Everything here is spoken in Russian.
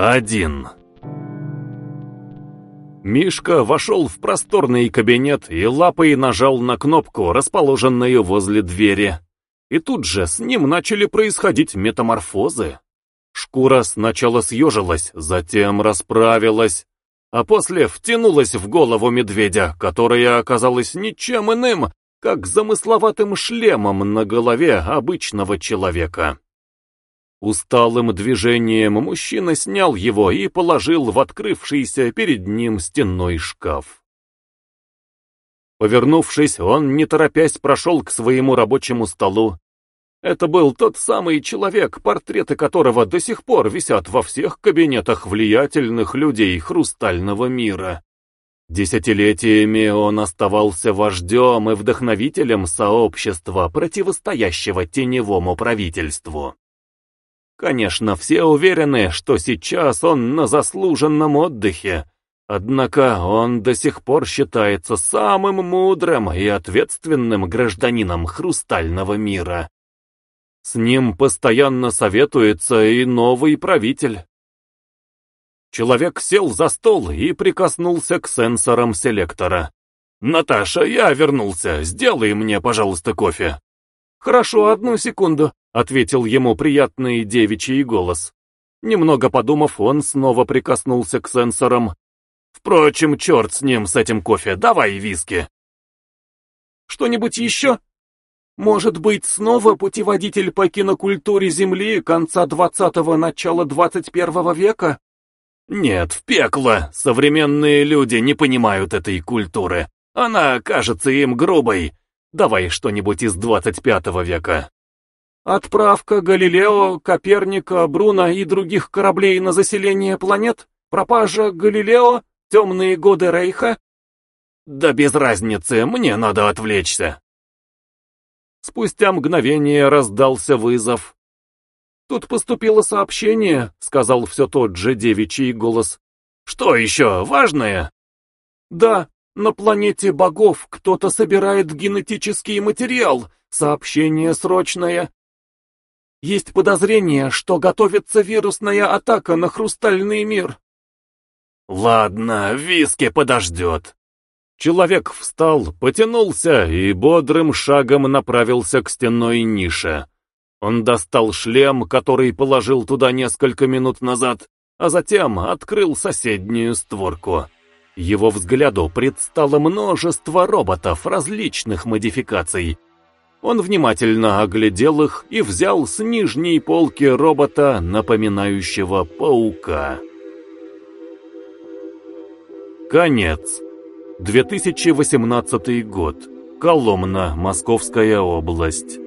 Один. Мишка вошел в просторный кабинет и лапой нажал на кнопку, расположенную возле двери. И тут же с ним начали происходить метаморфозы. Шкура сначала съежилась, затем расправилась, а после втянулась в голову медведя, которая оказалась ничем иным, как замысловатым шлемом на голове обычного человека. Усталым движением мужчина снял его и положил в открывшийся перед ним стенной шкаф. Повернувшись, он, не торопясь, прошел к своему рабочему столу. Это был тот самый человек, портреты которого до сих пор висят во всех кабинетах влиятельных людей хрустального мира. Десятилетиями он оставался вождем и вдохновителем сообщества, противостоящего теневому правительству. Конечно, все уверены, что сейчас он на заслуженном отдыхе, однако он до сих пор считается самым мудрым и ответственным гражданином хрустального мира. С ним постоянно советуется и новый правитель. Человек сел за стол и прикоснулся к сенсорам селектора. «Наташа, я вернулся. Сделай мне, пожалуйста, кофе». «Хорошо, одну секунду», — ответил ему приятный девичий голос. Немного подумав, он снова прикоснулся к сенсорам. «Впрочем, черт с ним, с этим кофе, давай виски». «Что-нибудь еще?» «Может быть, снова путеводитель по кинокультуре Земли конца двадцатого начала двадцать первого века?» «Нет, в пекло! Современные люди не понимают этой культуры. Она кажется им грубой, Давай что-нибудь из 25 века. Отправка Галилео, Коперника, Бруно и других кораблей на заселение планет? Пропажа Галилео? Темные годы Рейха? Да без разницы, мне надо отвлечься. Спустя мгновение раздался вызов. «Тут поступило сообщение», — сказал все тот же девичий голос. «Что еще, важное?» «Да, на планете богов кто-то собирает генетический материал. Сообщение срочное. Есть подозрение, что готовится вирусная атака на хрустальный мир. Ладно, виски подождет. Человек встал, потянулся и бодрым шагом направился к стенной нише. Он достал шлем, который положил туда несколько минут назад, а затем открыл соседнюю створку. Его взгляду предстало множество роботов различных модификаций. Он внимательно оглядел их и взял с нижней полки робота, напоминающего паука. Конец. 2018 год. Коломна, Московская область.